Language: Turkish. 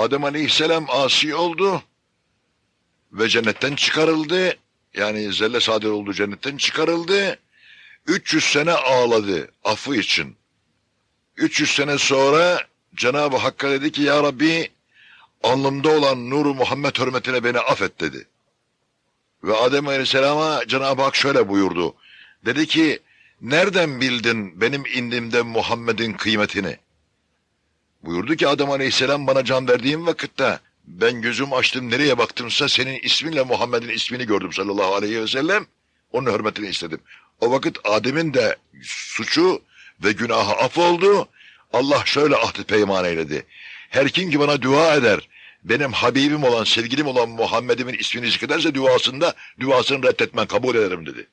Adem Aleyhisselam asi oldu ve cennetten çıkarıldı. Yani zelle sadir oldu cennetten çıkarıldı. 300 sene ağladı affı için. 300 sene sonra Cenab-ı Hakk'a dedi ki ya Rabbi alnımda olan nuru Muhammed hürmetine beni affet dedi. Ve Adem Aleyhisselam'a Cenab-ı Hak şöyle buyurdu. Dedi ki nereden bildin benim indimde Muhammed'in kıymetini? Buyurdu ki Adem Aleyhisselam bana can verdiğim vakitte ben gözüm açtım nereye baktımsa senin isminle Muhammed'in ismini gördüm sallallahu aleyhi ve sellem. Onun hürmetini istedim. O vakit Adem'in de suçu ve günahı af oldu. Allah şöyle ahdi peyman eyledi. Her kim ki bana dua eder, benim Habibim olan, sevgilim olan Muhammed'imin ismini zikrederse duasında, duasını reddetmen kabul ederim dedi.